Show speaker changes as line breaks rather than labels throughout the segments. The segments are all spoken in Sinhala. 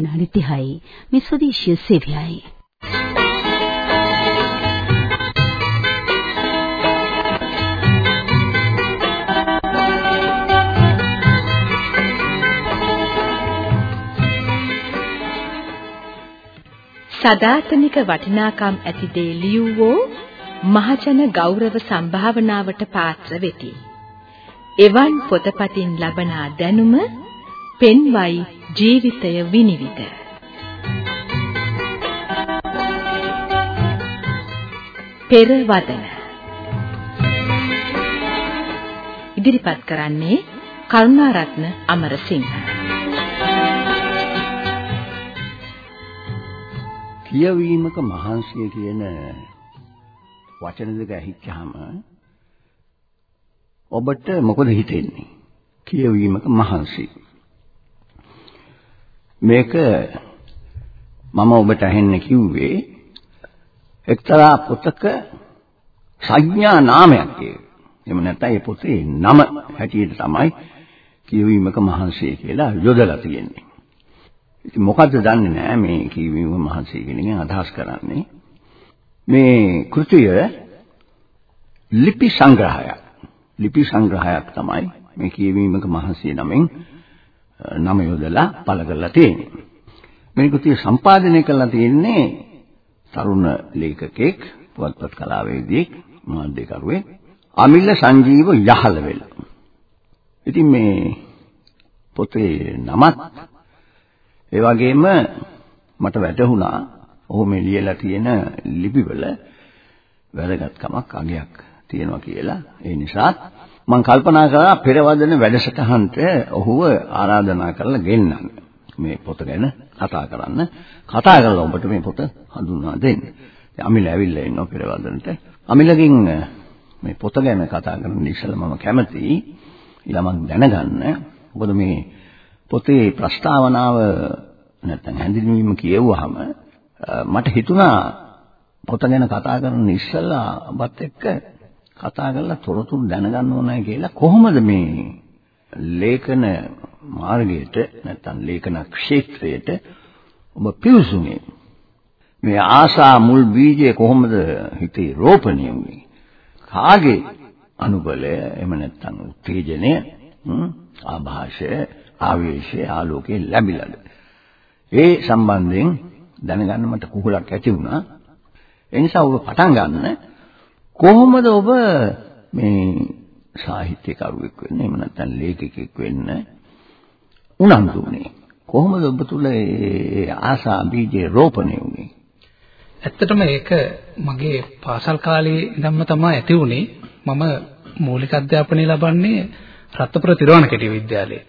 විනාඩි 30යි මේ ස්වදේශීය සේවයයි.
සදාතනික වටිනාකම් ඇති දේ ලියවෝ මහජන ගෞරව සම්භාවනාවට පාත්‍ර වෙති. එවන් පොතපතින් ලබනා දැනුම පෙන්වයි ජීවිතය විනිවිද. පෙරවදන ඉදිරිපත් කරන්නේ කරුණාරත්න අමරසිංහ
කියවීමක මහන්සිය කියන වචන දෙක ඇහිච්චාම ඔබට මොකද හිතෙන්නේ? කියවීමක මහන්සි. මේක මම ඔබට අහෙන්න කිව්වේ එක්තරා පොතක සංඥා නාමයක් ඒක. එහෙම නැත්නම් ඒ පොතේ නම හැටියට තමයි කියවීමක මහන්සිය කියලා යොදලා තියෙන්නේ. ඉතින් මොකද්ද දන්නේ නැහැ මේ කියවීම මහන්සිය කියන එකෙන් අදහස් කරන්නේ. මේ කෘතිය ලිපි සංග්‍රහයක්. ලිපි සංග්‍රහයක් තමයි මේ කියවීමක මහන්සිය නමෙන් නම යොදලා පළ කරලා තියෙන්නේ. මේ කෘතිය සම්පාදනය කරලා තියෙන්නේ තරුණ ලේඛකෙක්, පුවත්පත් කලාවේදියෙක්, මාධ්‍යකරුවෙක් අමිල සංජීව යහලවෙල. ඉතින් මේ පොතේ නමත් ඒ වගේම මට වැටහුණා ඔහු මේ ලියලා තියෙන ලිපිවල වැදගත්කමක් අගයක් තියෙනවා කියලා. ඒ නිසා මම කල්පනා කරා පෙරවදන වැඩසටහනට ඔහුව ආරාධනා කරලා ගෙන්නන්න. මේ පොත ගැන කතා කරන්න. කතා කරලා ඔබට මේ පොත හඳුන්වා දෙන්න. අමිල ඇවිල්ලා ඉන්නවා පෙරවදනට. අමිලගෙන් මේ පොත ගැන කතා කරන්න ඉස්සෙල්ලා මම කැමතියි ඊළඟ දැනගන්න. මොකද මේ පොතේ ප්‍රස්තාවනාව නැත්නම් හැඳින්වීම කියවුවාම මට හිතුණා පොත ගැන කතා කරන්න ඉස්සෙල්ලා ඔබත් එක්ක කතා කරලා තොරතුරු දැනගන්න ඕනයි කියලා කොහොමද මේ ලේඛන මාර්ගයට නැත්නම් ලේඛන ක්ෂේත්‍රයට ඔබ පිවිසුනේ? මේ ආසා මුල් බීජය කොහොමද හිතේ රෝපණය වුනේ? කාගේ අනුබලය? එහෙම නැත්නම් උත්තේජනය ආభాෂය ආවේශය ආලෝකේ ලැබිලාද? ඒ සම්බන්ධයෙන් දැනගන්න මට කුහලක් ඇති වුණා. ඒ නිසා ඔබ පටන් ගන්න කොහොමද ඔබ මේ සාහිත්‍යකරුවෙක් වෙන්න? එහෙම නැත්නම් ලේඛකෙක් වෙන්න උනන්දු වුනේ කොහොමද ඔබ තුල ඒ ආසා බීජේ රෝපණය වුනේ
ඇත්තටම ඒක මගේ පාසල් කාලේ ඉඳන්ම තමයි ඇති වුනේ මම මූලික අධ්‍යාපනය ලබන්නේ රත්නපුර තිරුවණකෙටිය විද්‍යාලයේ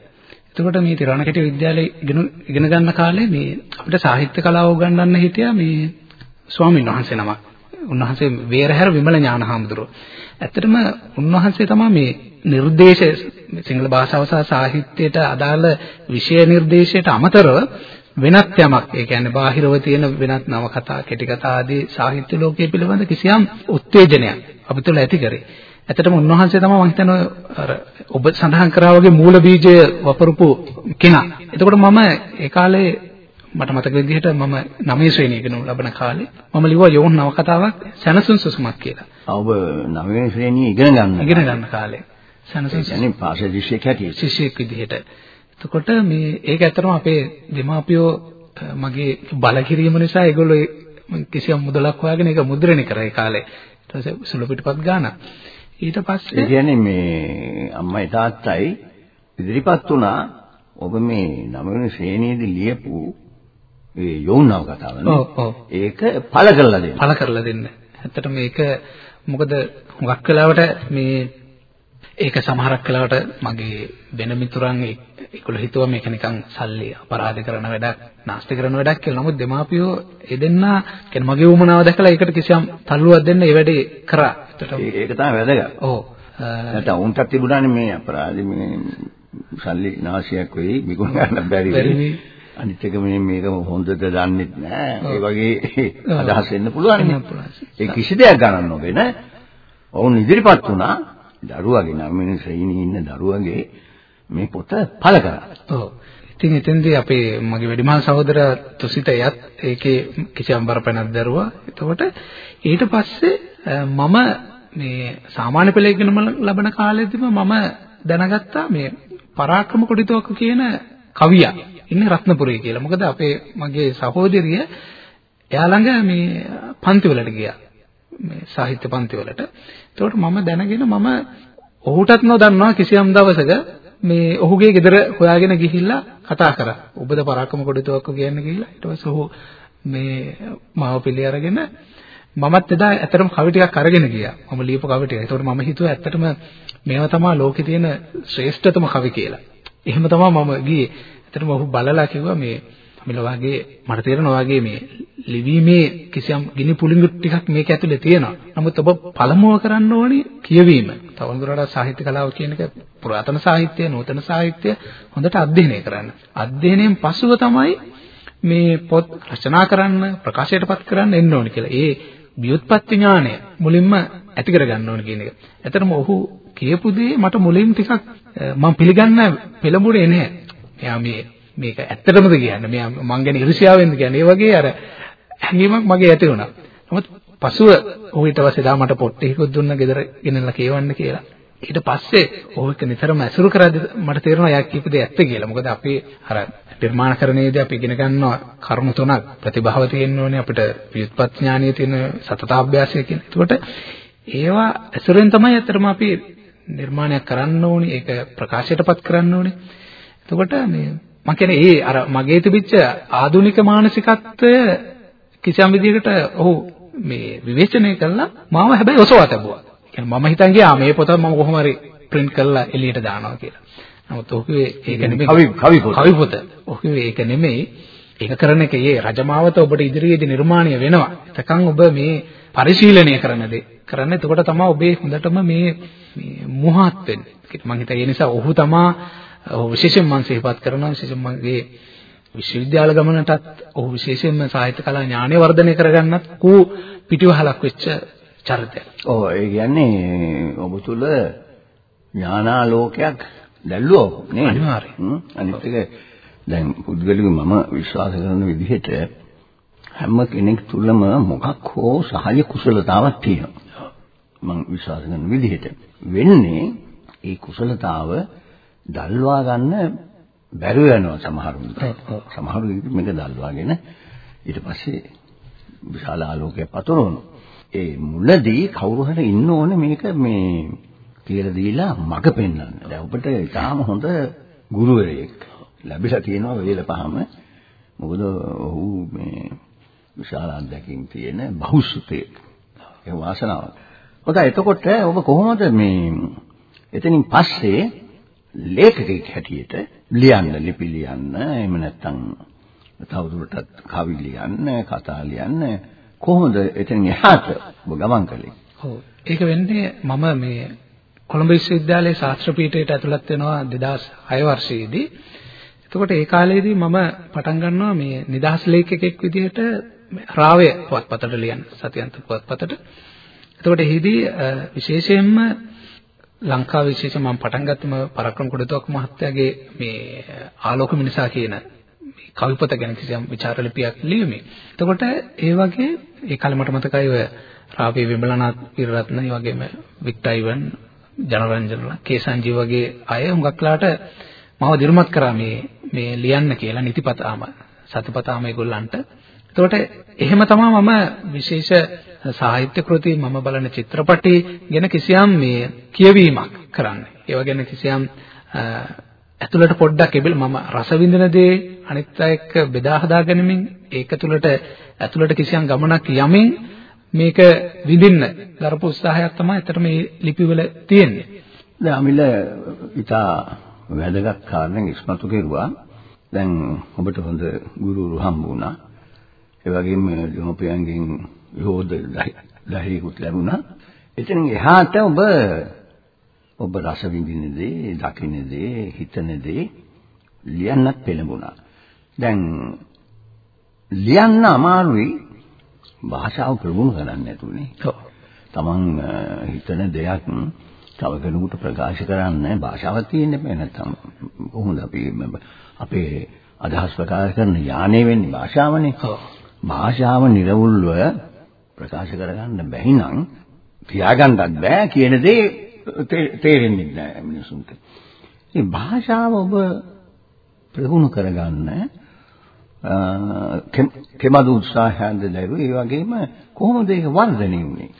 එතකොට මේ තිරණකෙටි විද්‍යාලයේ ඉගෙන ඉගෙන ගන්න කාලේ මේ අපිට සාහිත්‍ය කලාව උගන්වන්න හිටියා මේ ස්වාමීන් වහන්සේ නමක්. උන්වහන්සේ වේරහැර විමල ඥානහාමුදුරුව. ඇත්තටම උන්වහන්සේ තමයි මේ නිර්දේශ සිංහල භාෂාව සහ සාහිත්‍යයට අදාළ විෂය නිර්දේශයට අමතරව වෙනත් යමක් ඒ කියන්නේ බාහිරව තියෙන වෙනත් නවකතා කෙටි කතා ආදී සාහිත්‍ය ලෝකයේ පිළිබඳ කිසියම් උත්තේජනයක් අපිට ඇති කරේ. ඇත්තටම උන්වහන්සේ තමයි මම හිතන්නේ අර ඔබ සඳහන් කරා වගේ මූල බීජය වපරපු කෙනා. එතකොට මම ඒ කාලේ මට මතක විදිහට මම 9 ශ්‍රේණිය ඉගෙනුම් ලබන කාලේ මම ලිව්වා යෝන් නවකතාවක් සැනසුම් සුසුමක් කියලා.
ඔබ 9 වෙනි ශ්‍රේණිය ඉගෙන ගන්න
ඉගෙන ගන්න කාලේ සැනසුම්
කියන්නේ පාසල් ශිෂ්‍යයෙක් හැටියට
ශිෂ්‍යයෙක් විදිහට. එතකොට මේ ඒක ඇත්තටම අපේ දෙමාපියෝ මගේ බල කිරීම නිසා ඒගොල්ලෝ කිසියම් මුදලක් හොයාගෙන ඒක මුද්‍රණය කරා ඒ කාලේ. ඊට පස්සේ සුළු පිටපත් ගානක්. ඊට පස්සේ
ඒ කියන්නේ මේ අම්මයි තාත්තයි ඉදිරිපත් වුණා ඔබ මේ නවවෙනි ශ්‍රේණියේදී ලියපු ඒ යෝන්නාව කතාව නේ.
ඔව් ඔව්.
ඒක පළ කරලා දෙන්න.
පළ කරලා දෙන්න. ඇත්තට මේක මොකද හුඟක් වෙලාවට මේ ඒක සමහරක් වෙලාවට මගේ වෙන මිතුරන් ඒගොල්ලෝ හිතුවා මේක නිකන් සල්ලි අපරාධ කරන වැඩක්, නාස්ති කරන වැඩක් කියලා. නමුත් දෙමාපියෝ ඒ දෙන්නා කියන්නේ මගේ වුමනාව දැකලා ඒකට කිසියම් තල්ලුවක් දෙන්න ඒ වැඩේ කරා.
ඒක තමයි වැදගත්.
ඔව්.
නැත්නම් උන්ටත් තිබුණානේ මේ අපරාධ මේ සල්ලි නාශයක් වෙයි විකුණ ගන්න බැරි වෙයි. අනිත් එක මේ මේක හොඳද දන්නේ නැහැ. ඒ වගේ අදහස් එන්න පුළුවන්. ඒ කිසි දෙයක් ගණන් නොගෙන ඔවුන් ඉදිරිපත් වුණා. දරුවගේ නම් ශ්‍රේණියේ ඉන්න දරුවගේ මේ පොත පළ කරා.
ඔව්. ඉතින් එතෙන්දී අපේ මගේ වැඩිමහල් සහෝදර තුසිත එයත් ඒකේ කිසියම් බරපැනක් දරුවා. එතකොට ඊට පස්සේ මම මේ සාමාන්‍ය පෙළ ඉගෙනම ලබන කාලෙදිම මම දැනගත්තා මේ පරාක්‍රම කොඩිතෝක කියන කවියා ඉන්නේ රත්නපුරේ කියලා. මොකද අපේ මගේ සහෝදරිය එයා ළඟ මේ පන්ති වලට ගියා. මේ සාහිත්‍ය පන්ති වලට. ඒකට මම දැනගෙන මම ඔහුටත් නොදන්නවා කිසියම් දවසක මේ ඔහුගේ ගෙදර හොයාගෙන ගිහිල්ලා කතා කරා. ඔබද පරාක්‍රම කොඩිතෝක කියන්නේ කියලා. ඊට පස්සේ ඔහු මේ මාව පිළි අරගෙන මමත් එදා ඇත්තටම කවි ටිකක් අරගෙන ගියා. මම ලියපු කවි ටික. ඒකට මම හිතුවා ඇත්තටම මේවා තමයි ලෝකේ තියෙන ශ්‍රේෂ්ඨතම කවි කියලා. එහෙම තමයි මම ගියේ. ඇත්තටම ඔහු බලලා කිව්වා මේ මිල වගේ මට තේරෙනවා වගේ මේ ලිවීමේ කිසියම් ගිනි පුළිඟු ටිකක් මේක ඇතුලේ තියෙනවා. නමුත් ඔබ පළමුව කරන්න ඕනේ කියවීම. තවදුරටත් සාහිත්‍ය කලාව කියන එක පුරාතන සාහිත්‍ය, නූතන සාහිත්‍ය හොඳට අධ්‍යයනය කරන්න. අධ්‍යයනයෙන් පසුව තමයි මේ පොත් රචනා කරන්න, ප්‍රකාශයටපත් කරන්න එන්න ඕනේ කියලා. ඒ ව්‍යුත්පත්ති ඥානය මුලින්ම ඇති කරගන්න ඕනේ කියන එක. ඇත්තටම ඔහු කියපු දේ මට මුලින් ටිකක් මම පිළිගන්න පෙළඹුණේ නැහැ. එයා මේ මේක ඇත්තටමද කියන්නේ මෙයා මං ගැන ඉරිසියාවෙන්ද කියන්නේ ඒ වගේ අර හැඟීමක් මගේ ඇති වුණා. නමුත් පසුව ඔහු ඊට පස්සේ දා මට පොට්ටේකුත් දුන්න ගෙදර ගෙනල්ලා කියවන්න කියලා. ඊට පස්සේ ඔහු එක නිතරම ඇසුරු කරද්දී මට තේරෙනවා යා කියපු දේ ඇත්ත කියලා. මොකද අපි අර නිර්මාණකරණයේදී අපි ඉගෙන ගන්නවා කරුණු තුනක් ප්‍රතිභාව තියෙන්න ඕනේ අපිට ව්‍යුත්පත් ඥානීය තියෙන සතතාභ්‍යාසය කියන. ඒකට ඒවා ඇසුරෙන් තමයි අතරම අපි නිර්මාණයක් කරන්න ඕනේ. ඒක ප්‍රකාශයටපත් කරන්න ඕනේ. එතකොට මේ මම කියන්නේ ඒ අර මගේ තිබිච්ච ආධුනික මානසිකත්වය කිසියම් විදිහකට ඔහු මේ විවේචනය කළා මාව හැබැයි ඔසවා තබුවා. කියන්නේ මම හිතන් ගියා මේ පොත මම කොහොම හරි print කරලා එළියට දානවා කියලා. නමුත් ඔහු කිව්වේ ඒක නෙමෙයි
කවි කවි පොත.
කවි පොත. ඔහු කිව්වේ ඒක නෙමෙයි. ඒක කරන එක රජමාවත ඔබට ඉදිරියේදී නිර්මාණය වෙනවා. එතකන් ඔබ මේ පරිශීලනය කරන දේ කරන්න. එතකොට තමයි ඔබේ හොඳටම මේ මේ මුහත් වෙන්නේ. මම හිතා ඒ නිසා ඔහු තමා ඔහු විශේෂයෙන් මම සිහිපත් කරනවා විශේෂයෙන් මගේ විශ්වවිද්‍යාල ගමනටත් ඔහු විශේෂයෙන්ම සාහිත්‍ය කලා ඥානය වර්ධනය කරගන්නත් කෝ පිටිවහලක් වෙච්ච චරිතයක්.
ඔව් ඒ කියන්නේ ඔබ තුල ඥානාලෝකයක් දැල්ලුවා නේ.
අනිවාර්යයෙන්.
අනිත් එක දැන් පුද්ගලිකව මම විශ්වාස කරන විදිහට හැම කෙනෙක් තුලම මොකක් හෝ සහජ කුසලතාවක් තියෙනවා. මම විශ්වාස කරන විදිහට වෙන්නේ ඒ කුසලතාව දල්වා ගන්න බැරුව යනවා සමහරුන්ට. සමහරු මේක දල්වාගෙන ඊට පස්සේ විශාල ආලෝකයක් පතුරවනවා. ඒ මුලදී කවුරු හරි ඉන්න ඕනේ මේක මේ කියලා දීලා මග පෙන්වන්න. දැන් ඔබට ඊටාම හොඳ ගුරුවරයෙක් ලැබිලා තියෙනවා වේලපහම. මොකද ඔහු මේ විශාල අත්දැකීම් තියෙන බහුසුතෙක්. ඒ වාසනාවක්. හොඳයි එතකොට ඔබ කොහොමද මේ එතනින් පස්සේ ලේඛකෙක් හැටියට ලියන්න ලිපි ලියන්න එහෙම නැත්නම් තවදුරටත් කවි ලියන්න කතා ලියන්න කොහොමද එතනින් එහාට ඔබ ගමන් කළේ?
ඔව් ඒක වෙන්නේ මම මේ කොළඹ විශ්වවිද්‍යාලයේ ශාස්ත්‍ර පීඨයට ඇතුළත් වෙනවා 2006 වර්ෂයේදී. එතකොට ඒ කාලේදී මම පටන් ගන්නවා මේ නිදහස් ලේඛකෙක් විදිහට රාවය පුවත්පතට ලියන්න සතියන්ත පුවත්පතට. එතකොට එහිදී විශේෂයෙන්ම ලංකාව විශේෂයෙන් මම පටන් ගත්තම පරක්‍රම කුඩතෝක් මහත්තයාගේ මේ ආලෝක මිනිසා කියන කවි පොත ගැන කිසියම් ਵਿਚාර ලිපියක් ලියුමේ. එතකොට ඒ වගේ ඒ කාලේ මට මතකයි ඔය රාපී විමලනාත් විරරත්න ඒ වගේම වික්ටයිවන් ජනරන්ජන කේසන්ජී වගේ අය හුඟක්ලාට මාව දිරුමත් කරා මේ මේ ලියන්න කියලා නිතිපතාම සතිපතාම ඒගොල්ලන්ට. එතකොට එහෙම තමයි මම විශේෂ සාහිත්‍ය කෘති මම බලන චිත්‍රපටි ගැන කිසියම් මේ කියවීමක් කරන්නේ. ඒවා ගැන කිසියම් ඇතුළට පොඩ්ඩක් එබෙල මම රස විඳින දේ අනිත් එක්ක බෙදා හදා ගැනීමෙන් ඒක තුළට ඇතුළට කිසියම් ගමනක් යමින් මේක විඳින්න දරපු උත්සාහයක් තමයි ඇත්තට මේ ලිපිවල තියෙන්නේ.
දැන් අමිල ඉතා වැදගත් කාරණයක් ඉස්මතු කෙරුවා. දැන් ඔබට හොඳ ගුරුවරු හම්බ වුණා. ඒ වගේම දෙමෝපියන්ගෙන් යෝධ ධෛර්යකුත් ලැබුණා. එතනින් එහාට ඔබ ඔබ රස විඳින දේ, දකින්න දේ, හිතන දේ ලියන්නත් පෙළඹුණා. දැන් ලියන්න අමාරුයි භාෂාව ප්‍රගුණ කරන්න නැතුනේ.
ඔව්.
තමන් හිතන දෙයක් තව කෙනෙකුට ප්‍රකාශ කරන්න භාෂාවක් තියෙන්න බෑ නැත්නම් කොහොමද අපි අපේ අදහස් ප්‍රකාශ කරන යානේ වෙන්නේ භාෂාවනේ. භාෂාව නිර්වුල්ව ප්‍රකාශ කරගන්න බැහි නම් තියාගන්නත් බෑ කියන දේ තේරෙන්නේ නැහැ මිනිසුන්ට. මේ භාෂාව ඔබ ප්‍රගුණ කරගන්න කෙමද උත්සාහයන්ද ලැබුවේ ඒ වගේම කොහොමද ඒක වර්ධනය වුනේ?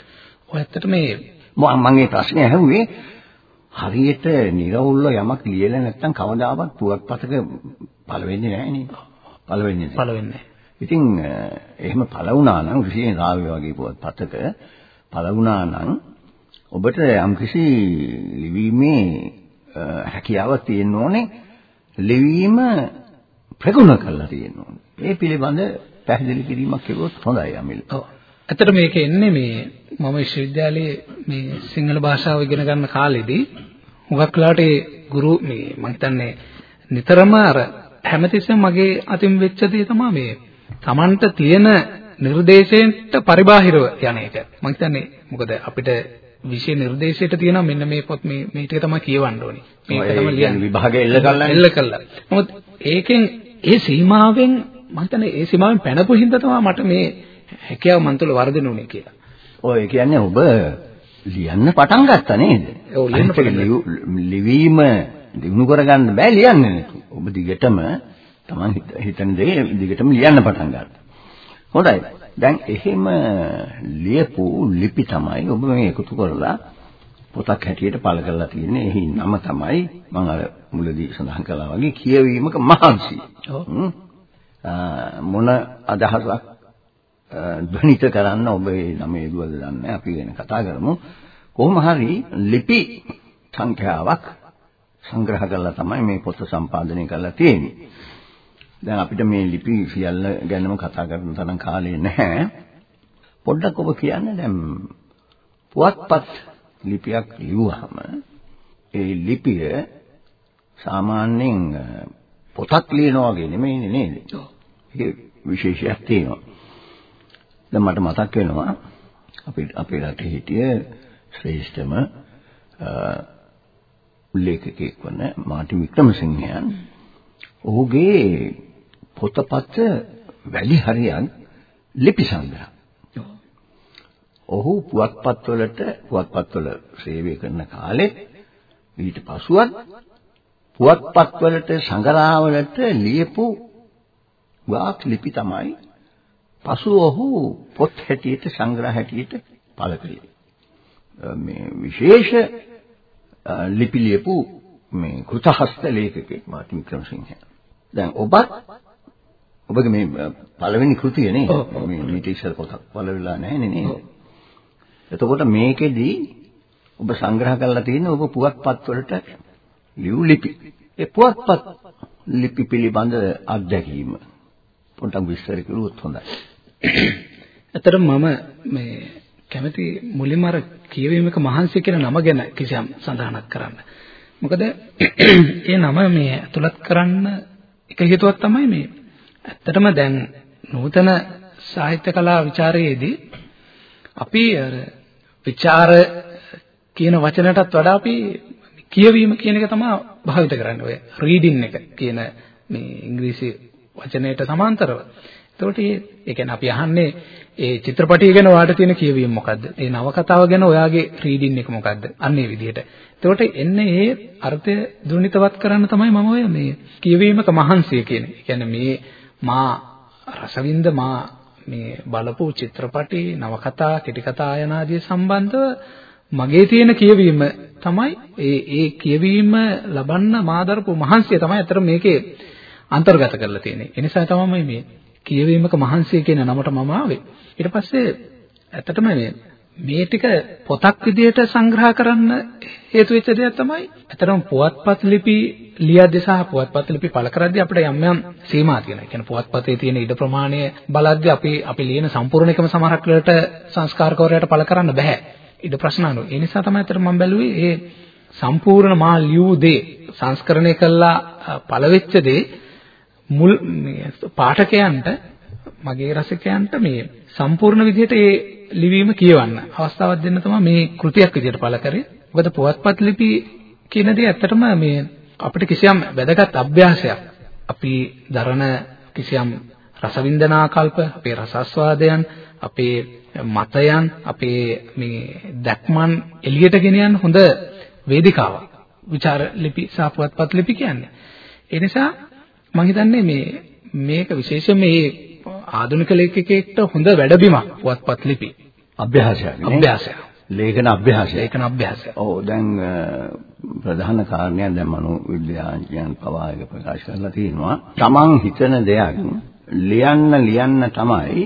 ඔය ඇත්තට මේ
මම මේ ප්‍රශ්නේ ඇහුවේ හරියට නිර්වුල්ව යමක් ලියලා නැත්නම් කවදාවත් පුවත්පතක පළ වෙන්නේ නැහැ නේ. පළ වෙන්නේ නැහැ.
පළ වෙන්නේ
ඉතින් එහෙම පළ වුණා නම් විශේෂයෙන් රාව්‍ය වගේ පුවත්පතක පළ වුණා නම් ඔබට යම්කිසි ලිවීමේ හැකියාවක් තියෙන්න ඕනේ. ලිවීම ප්‍රගුණ කරලා තියෙන්න ඕනේ. ඒ පිළිබඳ පැහැදිලි කිරීමක් කළොත් හොඳයි අමිල්.
ඔව්. ඇත්තට මේක එන්නේ මේ මම විශ්වවිද්‍යාලයේ මේ සිංහල භාෂාව ඉගෙන ගන්න කාලෙදී හුඟක් වෙලාවට ඒ ගුරු මේ මම හිතන්නේ නිතරම අර හැමතිස්සෙම මගේ අතින් වෙච්ච දේ තමයි මේ Tamanට තියෙන නිර්දේශයෙන්ට පරිබාහිරව යන එක. මම හිතන්නේ මොකද අපිට විෂය නිර්දේශයට තියෙනවා මෙන්න මේ පොත් මේ මේ ටික තමයි කියවන්න ඕනේ. මේක තමයි ලියන්නේ
විභාගය එල්ල කළා.
එල්ල කළා. නමුත් ඒකෙන් ඒ සීමාවෙන් මම හිතන්නේ ඒ සීමාවෙන් පැනපු හින්දා තමයි මට මේ හැකියාව මන් තුළ වර්ධනය කියලා.
ඔය කියන්නේ ඔබ ලියන්න පටන් ගත්තා නේද?
ඔව් ලියන්න පටන්
ලිවීම දිනු කරගන්න බෑ ලියන්නේ? ඔබ දිගටම Taman හිතන දේ දිගටම ලියන්න පටන් ගත්තා. හොඳයි. දැන් එහෙම ලියපු ලිපි තමයි ඔබ මේ එකතු කරලා පොතක් හැටියට පළ කරලා තියෙන්නේ. එහි නම තමයි මම අර මුලදී සඳහන් කළා වගේ කියවීමක මහන්සි. මොන අදහසක් ධනිත කරන්න ඔබ නම යදුවද දන්නේ අපි වෙන කතා කරමු. කොහොම හරි ලිපි සංඛ්‍යාවක් සංග්‍රහ කරලා තමයි මේ පොත සම්පාදනය කරලා තියෙන්නේ. දැන් අපිට මේ ලිපි සියල්ල ගැනම කතා කරන තරම් කාලය නැහැ. පොඩ්ඩක් ඔබ කියන්න දැන් පුවත්පත් ලිපියක් ලියුවාම ඒ ලිපිය සාමාන්‍යයෙන් පොතක් ලියනවා වගේ නෙමෙයිනේ නේද? ඒක විශේෂයක් තියෙනවා. දැන් මට මතක් වෙනවා අපි අපේ රටේ හිටිය ශ්‍රේෂ්ඨම ලේඛකයෙක් වන මාටි වික්‍රමසිංහයන් ඔහුගේ පොතපත වැඩි හරියක් ලිපි සංග්‍රහ. ඔහු පුවත්පත්වලට පුවත්පත්වල සේවය කරන කාලෙත් ඊට පසුවත් පුවත්පත්වලට සංග්‍රහවලට ලියපු වාක් ලිපි තමයි පසු ඔහු පොත් හැටියට සංග්‍රහ හැටියට පළ කළේ. මේ විශේෂ ලිපි ලියපු මේ කෘතහස්ත ලේඛකෙක් මාර්ටින් වික්‍රමසිංහ. දැන් ඔබත් ඔබගේ මේ පළවෙනි කෘතිය නේ මේ ඉස්සර පොතක් පළ වෙලා නැහැ නේද? එතකොට මේකෙදි ඔබ සංග්‍රහ කරලා තියෙන ඔබ පුවත්පත් වලට ලියු ලිපි. ඒ පුවත්පත් ලිපි පිළිබඳ අත්දැකීම පොඩ්ඩක් විස්තර කරුවොත් හොඳයි.
ඇත්තටම මම මේ කැමති මුලින්ම අර කියවීමක මහන්සිය කියන නම ගැන කිසියම් සඳහනක් කරන්න. මොකද ඒ නම මේ ඇතුළත් කරන්න එක හේතුවක් තමයි මේ ඇත්තටම දැන් නූතන සාහිත්‍ය කලා ਵਿਚාරයේදී අපි අර ਵਿਚාර කියන වචනටත් වඩා අපි කියවීම කියන එක තමයි භාවිත කරන්නේ ඔය රීඩින් එක කියන මේ ඉංග්‍රීසි වචනයට සමාන්තරව. එතකොට ඒ කියන්නේ අපි අහන්නේ ඒ චිත්‍රපටිය ගැන ඔයාට තියෙන කියවීම මොකද්ද? ඒ නවකතාව ගැන ඔයාගේ රීඩින් එක මොකද්ද? අන්න ඒ විදිහට. එතකොට එන්නේ මේ අර්ථය දුනිතවත් කරන්න තමයි මම ඔය මේ කියවීමක මහන්සිය කියන්නේ. ඒ කියන්නේ මේ මා රසවින්ද මා මේ බලපු චිත්‍රපටි නවකතා කෙටි කතා යන ආදී සම්බන්ධව මගේ තියෙන කියවීම තමයි ඒ ඒ කියවීම ලබන්න මා දරපු මහන්සිය තමයි අතර මේකේ අන්තර්ගත කරලා තියෙන්නේ. ඒ නිසා තමයි මේ කියවීමක මහන්සිය කියන නමට මම ආවේ. ඊට පස්සේ ඇත්තටම මේ මේ ටික පොතක් විදිහට සංග්‍රහ කරන්න හේතු වෙච්ච දෙයක් තමයි ඇත්තටම පුවත්පත් ලිපි ලියද්දී සහ පුවත්පත් ලිපි පළ කරද්දී අපිට යම් යම් සීමා තියෙනවා. ඒ කියන්නේ පුවත්පතේ තියෙන ඉඩ ප්‍රමාණය බලද්දී අපි අපි ලියන සම්පූර්ණ එකම සමහරක් වෙලට සංස්කාරකවරයට පළ කරන්න බෑ. ඉඩ ප්‍රශ්න අනුව. ඒ නිසා තමයි ඇත්තට මම බැලුවේ මේ සම්පූර්ණ මා ලියූ දේ සංස්කරණය කළා පළ වෙච්ච දේ මුල් මේ පාඨකයන්ට මගේ රසිකයන්ට මේ සම්පූර්ණ විදිහට ඒ ලිවීම කියවන්න අවස්ථාවක් දෙන්න තමයි මේ කෘතියක් විදිහට පළ කරේ. මොකද පුවත්පත් ලිපි කියන දේ ඇත්තටම මේ අපිට කිසියම් වැදගත් අභ්‍යාසයක්. අපි දරන කිසියම් රසවින්දනාකල්ප, අපේ රසස්වාදයන්, අපේ මතයන්, අපේ මේ දැක්මන් එළියට ගෙනියන්න හොඳ වේදිකාවක්. විචාර ලිපි සහ පුවත්පත් ලිපි කියන්නේ. ඒ නිසා මම හිතන්නේ මේ මේක විශේෂයෙන් මේ ආධුනික ලේඛකයෙක්ට හොඳ වැඩබිමක් පුවත්පත් ලිපි.
අභ්‍යාසයක්.
අභ්‍යාසයක්.
ලේඛන අභ්‍යාසය.
ලේඛන අභ්‍යාසය.
ඔව් දැන් ප්‍රධාන කාරණයක් දැන් මනෝවිද්‍යාඥයන් පවා එක ප්‍රකාශ කරලා තියෙනවා. Taman හිතන දෙයක් ලියන්න ලියන්න තමයි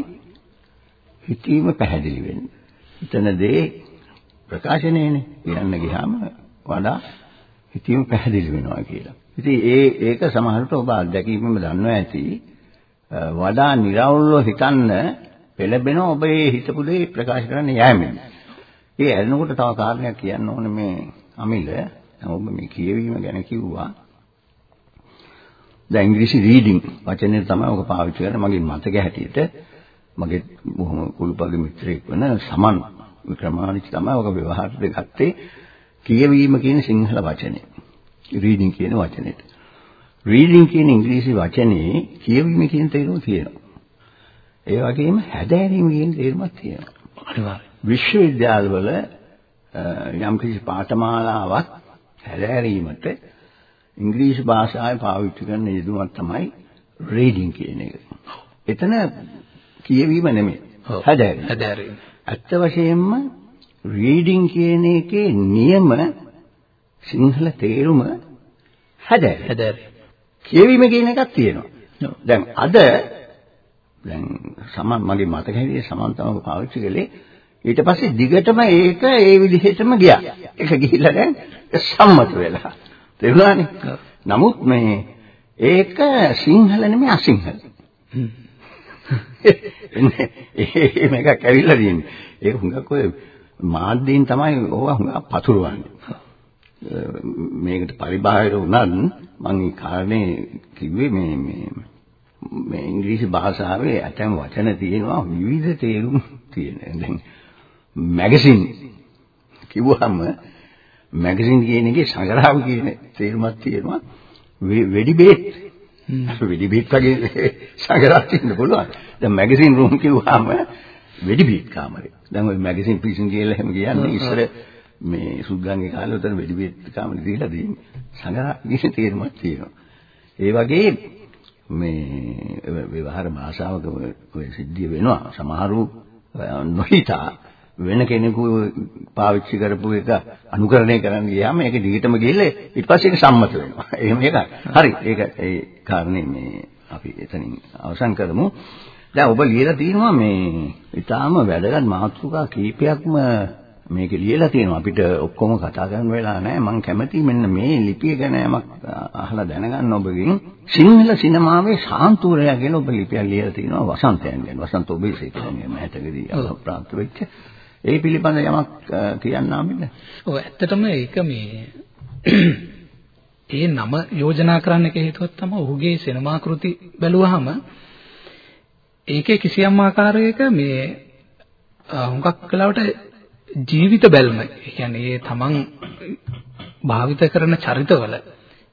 හිතීම පැහැදිලි වෙන්නේ. හිතන දේ ප්‍රකාශනයේනේ. ලියන්න ගියාම වඩා හිතීම පැහැදිලි වෙනවා කියලා. ඉතින් ඒ ඒක සමහරවිට ඔබ අත්දැකීමෙන් දන්නවා ඇති. වඩා निराවුල්ව හිතන්න පෙළඹෙන ඔබ හිතපු දේ ප්‍රකාශ කරන්න යෑමෙන්. ඒ ඇරෙනකොට තව කාරණයක් කියන්න ඕනේ මේ අමිල. ඔබ මේ කියවීම ගැන කිව්වා. දැන් ඉංග්‍රීසි රීඩින් වචනේ තමයි ඔක පාවිච්චි කරන්නේ මගේ මතක හැටියට. මගේ බොහොම කුළුපගේ මිත්‍රයෙක් වෙන සමන් වික්‍රමාදිත්‍ය තමයි ඔක ව්‍යවහාරයට ගත්තේ. කියවීම කියන සිංහල වචනේ. රීඩින් කියන වචනේට. රීඩින් කියන ඉංග්‍රීසි වචනේ කියවීම කියන තේරුම තියෙනවා. ඒ වගේම හැදෑරීම කියන තේරුමක් තියෙනවා.
අනිවාර්යයෙන්.
විශ්වවිද්‍යාලවල යම් කිසි පාඨමාලාවක් හැදෑරීමට ඉංග්‍රීසි භාෂාවේ පාවිච්චි කරන යෙදුමක් තමයි රීඩින් කියන එක. එතන කියවීම නෙමෙයි. හැදෑරීම.
හැදෑරීම.
ඇත්ත වශයෙන්ම රීඩින් කියන එකේ නියම සිංහල තේරුම හැදෑරීම.
හැදෑරීම.
කියවීම කියන එකක් තියෙනවා. දැන් අද දැන් සමන් මගේ මතක හැටියට සමන් තමයි පාවිච්චි කළේ ඊට පස්සේ දිගටම ඒක ඒ විදිහටම ගියා. ඒක ගිහිල්ලා දැන් සම්මත වෙලා. තේරුණානේ? නමුත් මේ ඒක සිංහල නෙමෙයි අසිංහල. එන්නේ මේක කැවිලා තියෙන්නේ. ඒක හුඟක් ඔය මාධ්‍යයෙන් තමයි ඕවා හුඟක් පතුරවන්නේ. මේකට පරිබාහිර වුණත් මම ඒ කාරණේ කිව්වේ මේ මේ මේ ඉංග්‍රීසි භාෂාවේ ඇතැම් වචන තියෙනවා විවිධ තේරුම් තියෙන. දැන් මැගසින් කිව්වහම මැගසින් කියන එකේ සංග්‍රහව කියන තේරුමක් තියෙනවා. වෙඩි බේත්. වෙඩි බේත් වගේ සංග්‍රහයක් තියෙන්න පුළුවන්. දැන් මැගසින් රූම් කිව්වහම වෙඩි බේත් කාමරේ. දැන් ওই මැගසින් පිසින් කියලා එහෙම කියන්නේ ඉස්සර මේ සුද්දන්ගේ කාලේ උතන වෙඩි බේත් කාමරේ දීලා තියෙන්නේ. සංග්‍රහ කියන තේරුමක් තියෙනවා. ඒ වගේ මේ ව්‍යවහාර භාෂාවක ඔය සිද්ධිය වෙනවා. සමහරු නොහිතා වෙන කෙනෙකු පාවිච්චි කරපු එක අනුකරණය කරන්න ගියාම ඒක දිගටම ගිහලා ඊට පස්සේ ඒක සම්මත වෙනවා. එහෙම එකක්. හරි. ඒක ඒ කාරණේ මේ අපි එතනින් අවසන් කරමු. දැන් ඔබ ලියලා තියෙනවා මේ ඊටාම වැදගත් මාතෘකා කීපයක්ම මේක ලියලා තියෙනවා අපිට ඔක්කොම කතා කරන්න වෙලා නැහැ මම කැමතියි මෙන්න මේ ලිපිය ගැන යමක් අහලා දැනගන්න ඔබගෙන් සිංහල සිනමාවේ සාන්තුරය ගැන ඔබ ලිපියක් ලියලා තියෙනවා වසන්තයන් ගැන වසන්ත ඔබේසේ කියන්නේ මෑතකදී අප්‍රාප්ත වෙච්ච ඒ පිළිබඳ යමක් කියන්න අපිට
ඔව් ඇත්තටම ඒක මේ ඒ නම යෝජනා කරන්න එක හේතුවක් තමයි ඔහුගේ සිනමා කෘති බැලුවහම ඒකේ කිසියම් ආකාරයක මේ හුඟක් කලාවට ජීවිත බැල්ම ඒ කියන්නේ ඒ තමන් භාවිත කරන චරිතවල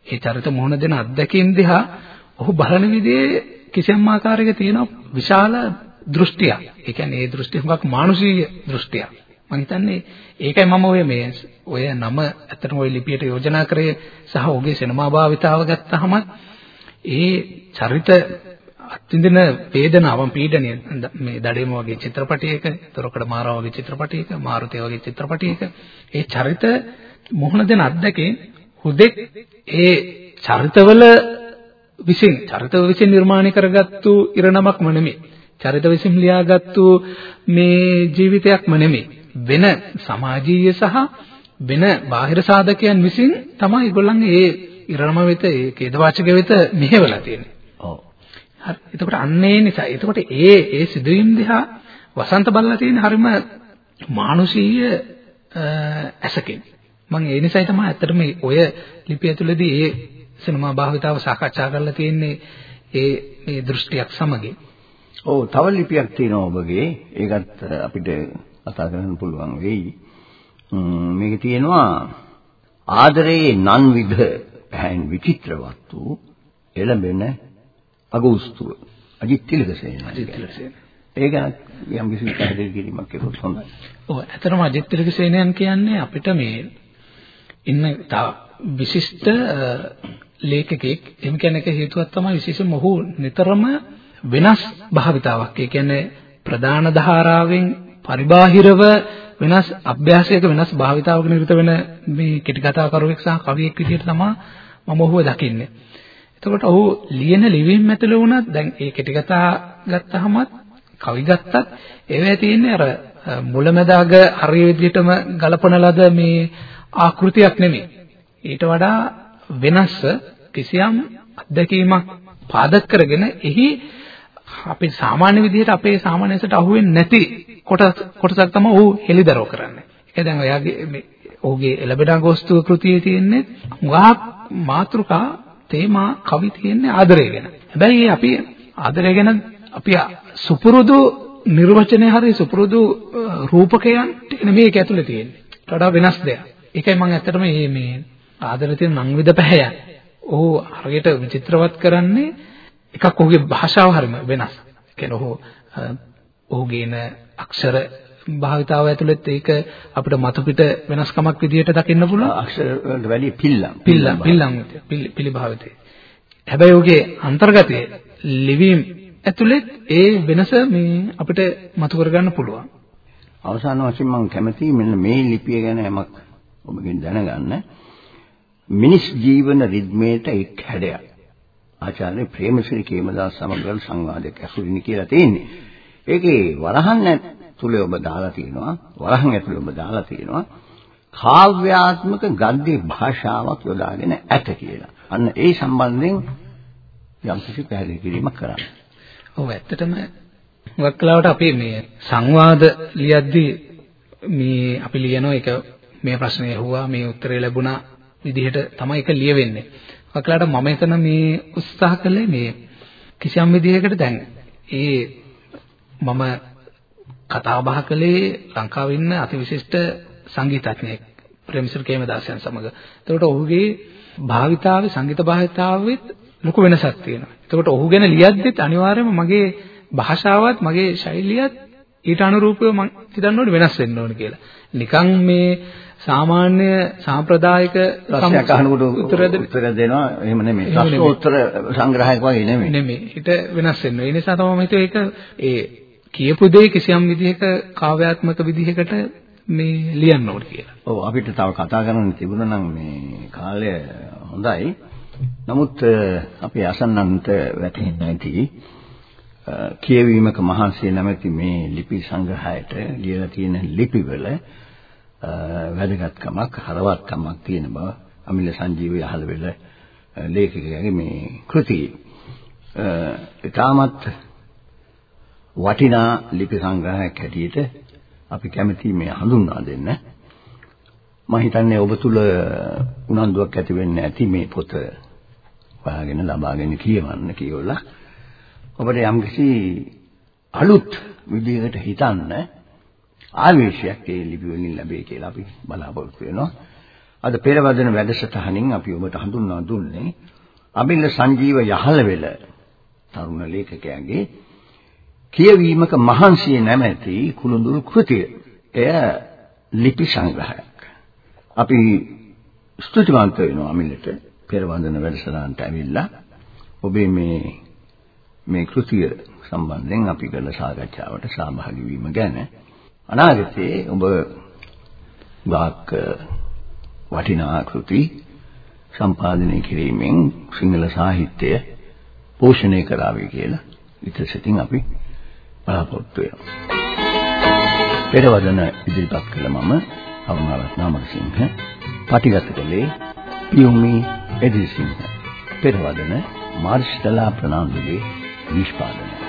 ඒ චරිත මොහොන දෙන අත්දැකීම් දිහා ඔහු බලන විදිහේ කිසියම් ආකාරයක තියෙන විශාල දෘෂ්ටියක්. ඒ කියන්නේ ඒ දෘෂ්ටිය හුඟක් මානුෂීය දෘෂ්ටියක්. මම හිතන්නේ ඒකයි මම ඔය මේ ඔය නම ඇත්තටම ඔය ලිපියට යෝජනා කරේ සහ ඔහුගේ සිනමා භාවිතාව ගත්තහම ඒ චරිත අත්විඳින වේදනාවන් පීඩනය මේ දඩේම වගේ චිත්‍රපටයක, තොරකඩ මාරා වගේ චිත්‍රපටයක, මාරුතේ වගේ චිත්‍රපටයක ඒ චරිත මොහොන දෙන අත්දැකීම් හුදෙක් ඒ චරිතවල විසින් චරිතව විසින් නිර්මාණය කරගත්තු ඉරණමක්ම නෙමෙයි. චරිත විසින් ලියාගත්තු මේ ජීවිතයක්ම නෙමෙයි. වෙන සමාජීය සහ වෙන බාහිර සාධකයන් විසින් තමයි ඒගොල්ලන්ගේ ඒ ඉරණම වෙත ඒ කේදවාචක වෙත මෙහෙवला තියෙන්නේ. හරි. එතකොට අන්න ඒ නිසා එතකොට ඒ ඒ සිදුවීම් දිහා වසන්ත බලලා තියෙන හරිම මානුෂීය ඇසකින්. මම ඒ නිසයි තමයි ඇත්තටම ඔය ලිපිය ඇතුළේදී ඒ සිනමා භාවිතාව සාකච්ඡා කරලා තියෙන්නේ ඒ මේ දෘෂ්ටියක් සමගින්.
ඔව් තව ලිපියක් තියෙනවා ඔබගේ. ඒකත් අපිට කතා කරන්න පුළුවන් වෙයි. මේක තියෙනවා ආදරේ නන් විධ පැහැන් විචිත්‍ර වස්තු එළඹෙන අගෝස්තුව අජිත් තිලකසේන
අජිත් තිලකසේන
ඒ ගැන යම් කිසි පැහැදිලි කිරීමක් කළොත් හොඳයි.
ඔව් ඇත්තටම අජිත් තිලකසේනයන් කියන්නේ අපිට මේ ඉන්න තව විශිෂ්ට ලේඛකෙක් එහෙම කියන එක හේතුවක් තමයි විශේෂයෙන්ම ඔහු නිතරම වෙනස් භාවිතාවක්. ඒ කියන්නේ ප්‍රධාන ධාරාවෙන් පරිබාහිරව වෙනස් අභ්‍යාසයක වෙනස් භාවිතාවක නිරත වෙන මේ කෙටි කතා කරුවෙක් සහ කවියෙක් විදිහට තමයි මම ඔහුව දකින්නේ. එතකොට ඔහු ලියන ලිවීම් ඇතුළේ වුණත් දැන් ඒ කෙටි කතා ගත්තහමත් කවි ගත්තත් ඒවැය තියෙන්නේ අර මුලැමැදාග හරිය විදිහටම ගලපන ලද මේ ආකෘතියක් නෙමෙයි. ඊට වඩා වෙනස් කිසියම් අත්දැකීමක් පාදක කරගෙන එහි අපි සාමාන්‍ය විදිහට අපේ සාමාන්‍යසට අහුවෙන්නේ නැති කොටස් කොටසක් තමයි ඔහු හෙලිදරව් කරන්නේ. ඒක දැන් ඔයාගේ මේ ඔහුගේ එළබෙඩ ගෝස්තුව කෘතියේ තියෙන්නේ ගාක් මාතෘකා තේමා කවි තියෙන්නේ ආදරය ගැන. හැබැයි අපි ආදරය ගැන අපි සුපුරුදු නිර්වචනය හරි සුපුරුදු රූපකයන් නෙමෙයි ඒක ඇතුලේ තියෙන්නේ. වඩා වෙනස් දෙයක්. ඒකයි මම ඇත්තටම මේ මේ ආදරය තියෙන නංවිද පැහැය. ඔහු හරියට විචිත්‍රවත් කරන්නේ එකක් ඔහුගේ භාෂාව හරිම වෙනස්. කියන්නේ ඔහු ඔහුගේන අක්ෂර භාවිතාව ඇතුළත් ඒක අපිට මතු පිට වෙනස්කමක් විදිහට දකින්න පුළුවන්.
අක්ෂර වලට වැඩි පිල්ලම්.
පිල්ලම් පිල්ලම් පිළි භාවිතේ. හැබැයි ඔහුගේ අන්තර්ගතයේ ලිවීම ඇතුළත් ඒ වෙනස මේ අපිට මතු කරගන්න පුළුවන්.
අවසාන වශයෙන් මම කැමතියි මෙන්න මේ ලිපිය ගැන යමක් ඔබගෙන් දැනගන්න. මිනිස් ජීවන රිද්මේට එක් හැඩයක්. ආචාර්ය ප්‍රේමසිරි කේමදාස සමග සංවාදයක් ඇසුරින් කියලා තියෙන්නේ. ඒකේ වරහන් ඇතුලේ ඔබ දාලා තියෙනවා. වරහන් ඇතුලේ ඔබ දාලා තියෙනවා. කාව්‍යාත්මක ගද්‍ය භාෂාවක් යොදාගෙන ඇත කියලා. අන්න ඒ සම්බන්ධයෙන් යම් කිසි පැහැදිලි කිරීමක් කරන්න.
ඔව් ඇත්තටම වක්ලාවට අපි මේ සංවාද ලියද්දී මේ අපි ලියනවා එක මේ ප්‍රශ්නේ ඇහුවා මේ උත්තරේ ලැබුණා විදිහට තමයි ඒක ලියවෙන්නේ. වක්ලාට මම එතන මේ උත්සාහ කළේ මේ කිසියම් විදිහකට දැන් ඒ මම කතා බහ කළේ ලංකාවේ ඉන්න අතිවිශිෂ්ට සංගීතඥයෙක් ප්‍රේමසිරි කේමදාසයන් සමග. එතකොට ඔහුගේ භාවිතාවේ සංගීත භාවිතාවෙත් ලොකු වෙනසක් තියෙනවා. එතකොට ඔහු ගැන ලියද්දිත් අනිවාර්යයෙන්ම මගේ භාෂාවත් මගේ ශෛලියත් ඊට අනුරූපව මම හිතන්න ඕනේ වෙනස් වෙන්න ඕනේ කියලා. නිකන් මේ සාමාන්‍ය සාම්ප්‍රදායික
ප්‍රශ්නයක් අහනකොට උත්තර දෙනවා එහෙම නෙමෙයි. ප්‍රශ්නෝත්තර සංග්‍රහයක් වගේ නෙමෙයි.
නෙමෙයි. ඊට වෙනස් වෙන්න. ඒ නිසා තමයි මම හිතුවේ ඒක ඒ කියපු දේ කිසියම් විදිහක කාව්‍යාත්මක විදිහකට මේ ලියන්න ඕනේ කියලා.
ඔව් අපිට තව කතා කරන්න තිබුණා නම් මේ කාලය හොඳයි. නමුත් අපේ අසන්නන්ට වැටහෙන්නේ නැති කියවීමක මහන්සිය නැමැති මේ ලිපි සංග්‍රහයට ලියලා තියෙන ලිපිවල වැදගත්කමක් හරවත්කමක් තියෙන බව අමිල සංජීව යහලවෙල ලේඛකයාගේ මේ කෘතියේ ඊටමත් වටිනා ලිපි සංග්‍රහයක් හැටියට අපි කැමති මේ හඳුන්වා දෙන්න. මම හිතන්නේ ඔබ තුල උනන්දුවක් ඇති වෙන්න ඇති මේ පොත හොයාගෙන ලබාගෙන කියවන්න කියවලා ඔබට යම්කිසි අලුත් විදිහකට හිතන්න ආවේශයක් ඒ ලිපි වලින් ලැබේ කියලා අපි බලාපොරොත්තු වෙනවා. අද පෙරවදන වැඩසටහනින් අපි ඔබට හඳුන්වා දුන්නේ අබිල්ල සංජීව යහලවෙල තරුණ ලේඛකයාගේ කියවීමක මහන්සිය නැමැති කුළුඳුරු කෘතිය. එය ලිපි සංග්‍රහයක්. අපි ස්තුතිවන්ත වෙනවා අමිලට පෙරවදන වැඩසටහනට ඇවිල්ලා ඔබේ මේ මේ කෘතිය සම්බන්ධයෙන් අපි කළ සාකච්ඡාවට සහභාගී වීම ගැන අනාගතයේ ඔබ වාක් වටිනා කෘති සම්පාදනය කිරීමෙන් සිංහල සාහිත්‍යය පෝෂණය කරાવી කියලා විතසිතින් අපි බලාපොරොත්තු වෙනවා. පෙරවදන ඉදිරිපත් කළ මම කරුණාරත්න අමරසිංහ පටිගත කළේ පියුමි එදිරිසිංහ පෙරවදන මාර්ෂ්ටලා ප්‍රනාන්දුගේ නිෂ්පාදනය